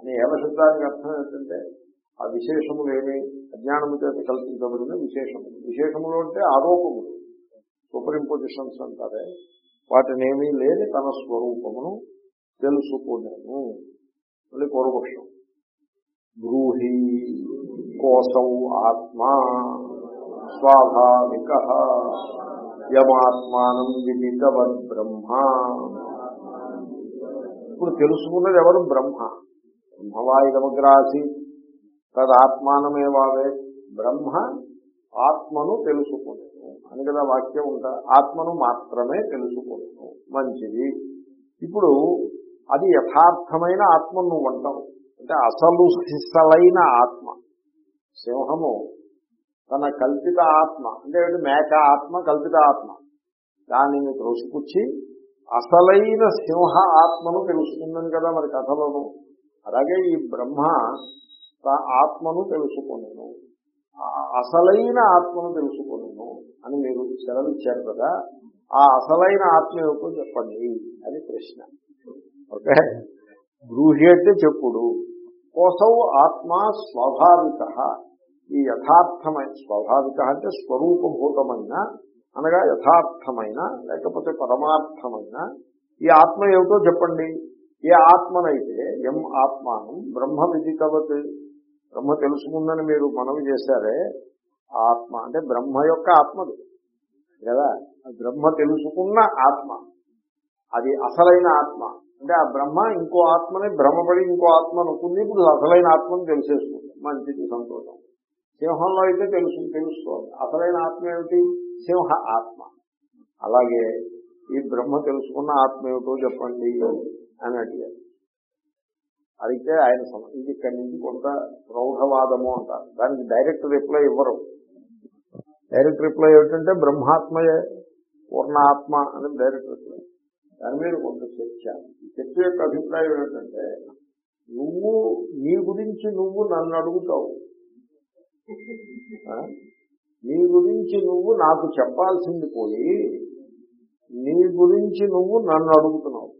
అని ఏమశబ్దానికి అర్థం ఏంటంటే ఆ విశేషములు ఏమి? అజ్ఞానము చేత కల్పించబడిన విశేషములు. విశేషములు అంటే ఆరోపములు. సూపర్ ఇంపోజిషన్స్ అంటారే వాటినేమీ లేని తన స్వరూపమును తెలుసుకునేను. మళ్ళీ పూర్వపక్షం బ్రూహి కోసౌ ఆత్మా స్వాభావిక యమాత్మానం విదితవద్ బ్రహ్మ. ఇప్పుడు తెలుసుకున్నది ఎవరు? బ్రహ్మ. బ్రహ్మవాయుగమగ్రాసి తదాత్మానమేవావే. బ్రహ్మ ఆత్మను తెలుసుకుంది అని కదా వాక్యం ఉంటా. ఆత్మను మాత్రమే తెలుసుకునేను మంచిది. ఇప్పుడు అది యథార్థమైన ఆత్మను నువ్వు అంటావు. అంటే అసలు సిసలైన ఆత్మ. సింహము తన కల్పిత ఆత్మ. అంటే మేక ఆత్మ కల్పిత ఆత్మ. దానిని త్రోసిపుచ్చి అసలైన సింహ ఆత్మను తెలుసుకుందని కదా మరి కథలోను. అలాగే ఈ బ్రహ్మ తా- ఆత్మను తెలుసుకున్నాను అసలైన ఆత్మను తెలుసుకోను అని మీరు సెలవిచ్చారు కదా ఆ అసలైన ఆత్మ ఏమిటో చెప్పండి అని ప్రశ్న. ఓకే? బ్రూహి అంటే చెప్పుడు. కోసం ఆత్మ స్వాభావిక. ఈ యథార్థమైన స్వాభావిక అంటే స్వరూపభూతమైన అనగా యథార్థమైన లేకపోతే పరమార్థమైన ఈ ఆత్మ ఏమిటో చెప్పండి. ఏ ఆత్మనైతే ఎం ఆత్మానం బ్రహ్మ కవతి బ్రహ్మ తెలుసుకుందని మీరు మనవి చేశారే ఆత్మ అంటే బ్రహ్మ యొక్క ఆత్మది. కదా? బ్రహ్మ తెలుసుకున్న ఆత్మ. అది అసలైన ఆత్మ. అంటే ఆ బ్రహ్మ ఇంకో ఆత్మని భ్రమపడి ఇంకో ఆత్మ అనుకుంది ఇప్పుడు అసలైన ఆత్మని తెలిసేసుకుంది. మంచిది సంతోషం. సింహంలో అయితే తెలుసు తెలుసుకోవాలి. అసలైన ఆత్మ ఏమిటి? సింహ ఆత్మ. అలాగే ఈ బ్రహ్మ తెలుసుకున్న ఆత్మ ఏమిటో చెప్పండి అని అడిగారు. అడిగితే ఆయన ఇది ఇక్కడి నుంచి కొంత ప్రౌఢవాదము అంటారు. దానికి డైరెక్ట్ రిప్లై ఇవ్వరు. డైరెక్ట్ రిప్లై ఏమిటంటే బ్రహ్మాత్మయే పూర్ణ ఆత్మ అని డైరెక్ట్ రిప్లై దాని మీద కొంత చర్చ. ఈ చర్చ యొక్క అభిప్రాయం ఏమిటంటే నువ్వు నీ గురించి నువ్వు నన్ను అడుగుతావు. నీ గురించి నువ్వు నాకు చెప్పాల్సింది పోయి నీ గురించి నువ్వు నన్ను అడుగుతున్నావు.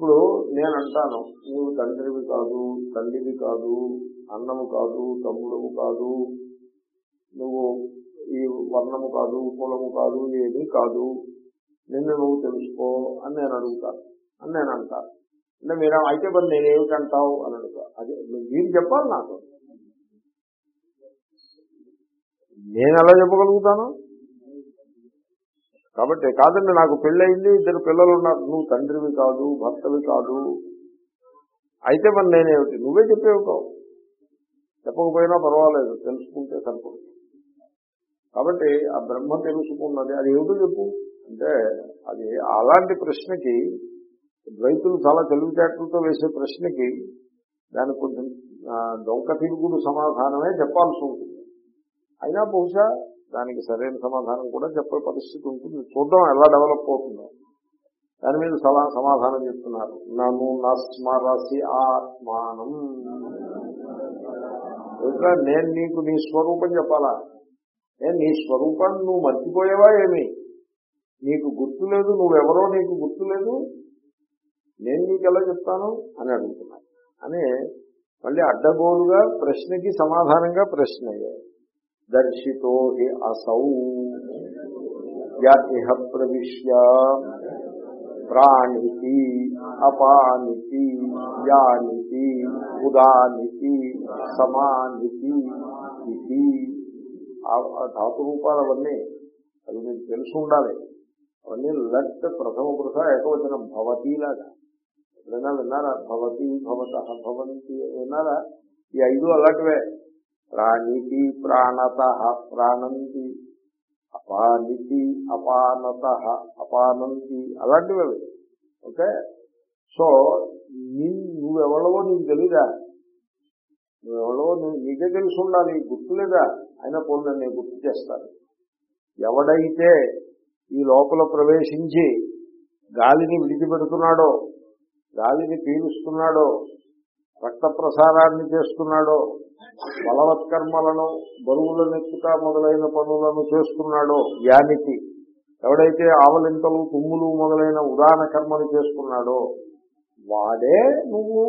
ఇప్పుడు నేను అంటాను నువ్వు తండ్రివి కాదు తల్లివి కాదు అన్నము కాదు తమ్ముడము కాదు నువ్వు ఈ వర్ణము కాదు కులము కాదు ఏమీ కాదు నిన్ను నువ్వు తెలుసుకో అని నేను అడుగుతాను అని నేను అంటాను అంటే మీరు అయితే మరి నేనేమిటంటావు అని అడుగుతా. అదే మీరు చెప్పాలి నాకు. నేను ఎలా చెప్పగలుగుతాను? కాబట్టి కాదండి నాకు పెళ్ళయింది ఇద్దరు పిల్లలు ఉన్నారు నువ్వు తండ్రివి కాదు భర్తవి కాదు. అయితే మరి నేనేమిటి? నువ్వే చెప్పేవుతావు చెప్పకపోయినా పర్వాలేదు తెలుసుకుంటే సరిపడుతుంది కాబట్టి ఆ బ్రహ్మ తెలుసుకున్నది. అది ఏమిటో చెప్పు. అంటే అది అలాంటి ప్రశ్నకి రైతులు చాలా తెలివితేటలతో వేసే ప్రశ్నకి దానికి కొంచెం దొంగ డొంక తిరుగుడు సమాధానమే చెప్పాల్సి ఉంటుంది. అయినా బహుశా దానికి సరైన సమాధానం కూడా చెప్పే పరిస్థితి ఉంటుంది. చూద్దాం ఎలా డెవలప్ అవుతుందో. దాని మీద సలా సమాధానం చెప్తున్నారు. నను నస్మరసి ఆత్మానం. ఎందుకంటే నేను నీకు నీ స్వరూపం చెప్పాలా? నేను నీ స్వరూపాన్ని నువ్వు మర్చిపోయావా ఏమి? నీకు గుర్తు లేదు నువ్వెవరో నీకు గుర్తు లేదు. నేను నీకు ఎలా చెప్తాను? అని అడుగుతున్నాను అని మళ్ళీ అడ్డగోలుగా ప్రశ్నకి సమాధానంగా ప్రశ్న అయ్యాయి. దర్శితో హి అసౌ యా ఇహ ప్రవిశ్య ప్రాణితి అపానితి యానితి ఉదానితి సమానితి ఇది ఆ ఆ ధాతు రూపాలు అవన్నీ అవి మీకు తెలిసి ఉండాలి. అవన్నీ లట్ ప్రథమ పురుష ఏకవచనం భవతీలాగా ఎప్పుడైనా విన్నారా? భవతి భవత భవంతి విన్నారా? ఈ ఐదు అలాంటివే. ప్రాణితి ప్రాణత ప్రాణంతి అపానితి అపానత అపానంతి అలాంటివి అవి. ఓకే? సో నీ నువ్వెవడవో నీకు తెలీదా? నువ్వెవడవో నువ్వు నీకే తెలిసి ఉండాలి గుర్తులేదా అయినా పోలే నేను గుర్తు చేస్తాను. ఎవడైతే ఈ లోపల ప్రవేశించి గాలిని విడిచిపెడుతున్నాడో గాలిని పీలుస్తున్నాడో రక్త ప్రసారాన్ని చేస్తున్నాడో బలవత్కర్మలను బరువులను ఎత్తుక మొదలైన పనులను చేస్తున్నాడో యానికి ఎవడైతే ఆవలింతలు తుమ్ములు మొదలైన ఉదాహరణ కర్మలు చేసుకున్నాడో వాడే నువ్వు.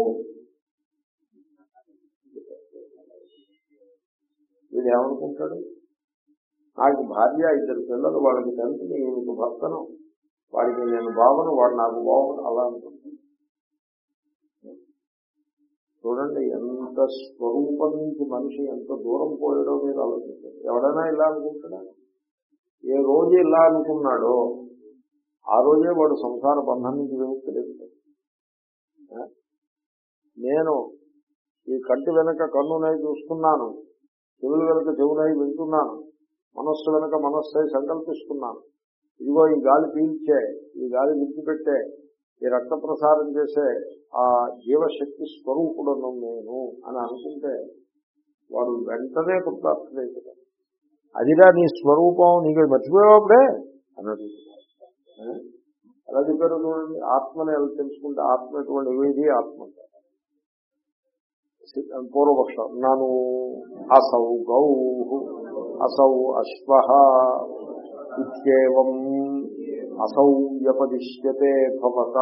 వీడు ఏమనుకుంటాడు నాకు భార్య ఇద్దరు పిల్లలు వాళ్ళకి తండ్రి నేను భర్తను వాడికి నేను బావను వాడు నాకు బావను అలా అనుకుంటాను చూడండి ఎంత స్వరూపం నుంచి మనిషి ఎంత దూరం పోయాడో మీరు ఆలోచించండి. ఎవడైనా ఇలా అనుకుంటున్నా ఏ రోజు ఇలా అనుకున్నాడో ఆ రోజే వాడు సంసార బంధం నుంచి విముక్తి నేను ఈ కంటి వెనక కన్నునై చూస్తున్నాను చెవులు వెనక చెవునై వింటున్నాను మనస్సు వెనక మనస్సై సంకల్పిస్తున్నాను. ఇదిగో ఈ గాలి పీల్చే ఈ గాలి విడిచిపెట్టే ఈ రక్త ప్రసారం చేసే ఆ జీవశక్తి స్వరూపుడను నేను అని అనుకుంటే వాడు వెంటనే కృతార్థుడైపోతాడు అదిరా నీ స్వరూపం నీకు మర్చిపోయేవాప్పుడే అని అడుగుతున్నాడు ఎలా చెప్పారు చూడండి ఆత్మని ఎలా తెలుసుకుంటే ఆత్మ ఎటువంటి ఏది? ఆత్మ. పూర్వపక్షం నను అసౌ గౌ అసౌ అశ్వ ఇత్యేవం అసౌ వ్యపదిశ్యతే భవత.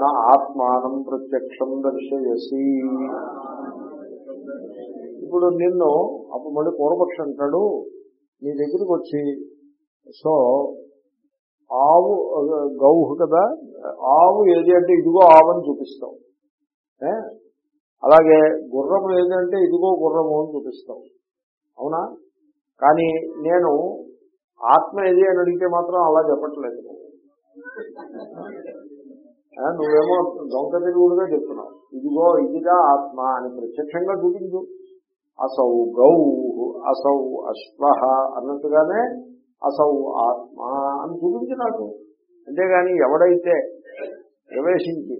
నా ఆత్మానం ప్రత్యక్షం దర్శయసి. ఇప్పుడు నిన్ను అప్పుడు మళ్ళీ పూర్వపక్షం అంటాడు నీ దగ్గరికి వచ్చి సో ఆవు గౌహు కదా ఆవు ఏది అంటే ఇదిగో ఆవని చూపిస్తాం అలాగే గుర్రం ఏది అంటే ఇదిగో గుర్రము అని చూపిస్తాం అవునా? కానీ నేను ఆత్మ ఏది అని అడిగితే మాత్రం అలా చెప్పట్లేదు. నువ్వేమో దొంగ తిరుగుడుగా చెప్తున్నావు. ఇదిగో ఇదిగా ఆత్మ అని ప్రత్యక్షంగా చూపించు. అసౌ గౌ అసౌ అశ్వ అన్నట్టుగానే అసౌ ఆత్మ అని చూపించు నాకు. అంతేగాని ఎవడైతే ప్రవేశించి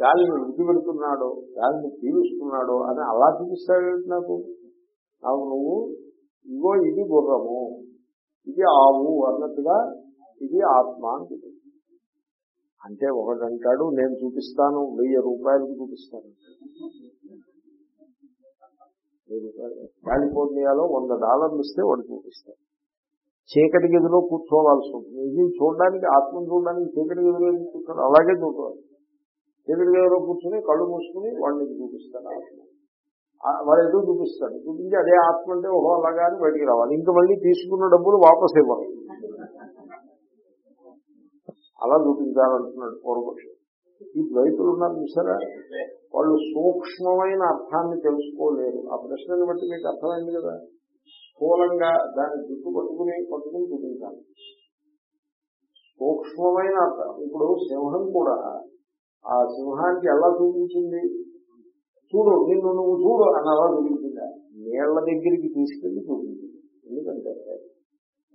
గాలిని విడిచిపెడుతున్నాడో గాలిని పీలుస్తున్నాడో అని అలా చూపిస్తాడు నాకు? నాకు నువ్వు ఇగో ఇది గుర్రము ఇది ఆవు అన్నట్టుగా ఇది ఆత్మ అని చూపించు. అంటే ఒకటంటాడు నేను చూపిస్తాను వెయ్యి రూపాయలకి చూపిస్తాను. కాలిఫోర్నియాలో వంద డాలర్లు ఇస్తే వాడు చూపిస్తాడు. చీకటి గదిలో కూర్చోవాల్సి ఉంటుంది. ఇది చూడడానికి ఆత్మను చూడడానికి చీకటి గదిలో కూర్చోడు అలాగే చూడాలి చీకటి గదిలో కూర్చొని కళ్ళు మూసుకుని వాడిని చూపిస్తాడు ఆత్మ. వాడు ఏదో చూపిస్తాడు. చూపించి అదే ఆత్మ అంటే ఓహో అలాగా అని బయటికి రావాలి. ఇంకా మళ్ళీ తీసుకున్న డబ్బులు వాపస్ ఇవ్వాలి. అలా చూపించాలంటున్నాడు పూర్వపక్షం. ఈ ద్వైతులు ఉన్నారు చూసారా? వాళ్ళు సూక్ష్మమైన అర్థాన్ని తెలుసుకోలేరు. ఆ ప్రశ్నని బట్టి మీకు అర్థమైంది కదా? స్థూలంగా దాన్ని జుట్టు పట్టుకుని పట్టుకుని చూపించాలి. సూక్ష్మమైన అర్థం. ఇప్పుడు సింహం కూడా ఆ సింహానికి ఎలా చూపించింది? చూడు నిన్ను నువ్వు చూడు అని అలా చూపించిందా? నీళ్ళ దగ్గరికి తీసుకెళ్ళి చూపించింది. ఎందుకంటే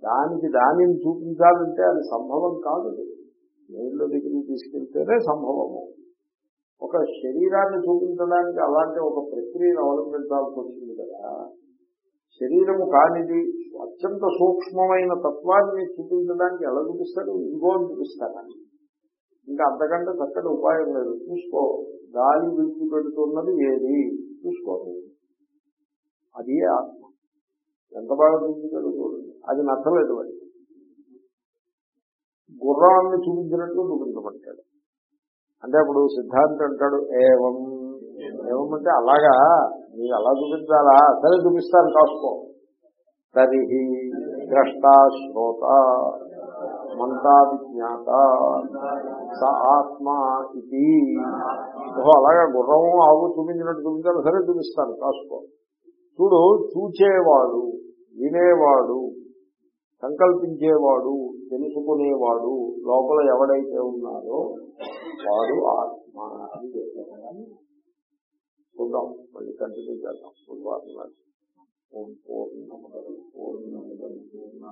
దానికి దానిని చూపించాలంటే అది సంభవం కాదు. అది. నీళ్ళ దగ్గరికి తీసుకెళ్తేనే సంభవము. ఒక శరీరాన్ని చూపించడానికి అలాంటి ఒక ప్రక్రియను అవలంబించాల్సి వచ్చింది కదా. శరీరము కానిది అత్యంత సూక్ష్మమైన తత్వాన్ని చూపించడానికి ఎలా చూపిస్తారు? ఇంకో చూపిస్తారా? ఇంకా అంతకంటే చక్కటి ఉపాయం లేదు. చూసుకో గాలి విడిచిపెడుతున్నది ఏది? చూసుకోదు అది ఆత్మ. ఎంత బాగా చూపించాడు చూడండి. అది నచ్చలేదు వాడికి. గుర్రాన్ని చూపించినట్లు చూపించబడతాడు అంటే అప్పుడు సిద్ధాంతి అంటాడు ఏవం? ఏవం అంటే అలాగా మీరు అలా చూపించాలా? సరే చూపిస్తాను కాసుకో. తరిహి ద్రష్ట శ్రోత మంతా విజ్ఞాత స ఆత్మ ఇది ఓహో అలాగా గుర్రం ఆవు చూపించినట్టు చూపించాలి సరే చూపిస్తాను కాసుకో. చూడు చూచేవాడు వినేవాడు సంకల్పించేవాడు తెలుసుకునేవాడు లోపల ఎవడైతే ఉన్నారో వాడు ఆత్మ అని చెప్పారు చూద్దాం మళ్ళీ కంటిన్యూ చేద్దాం. పూర్వాత్మ పూర్ణముదం పూర్ణముదం పూర్ణ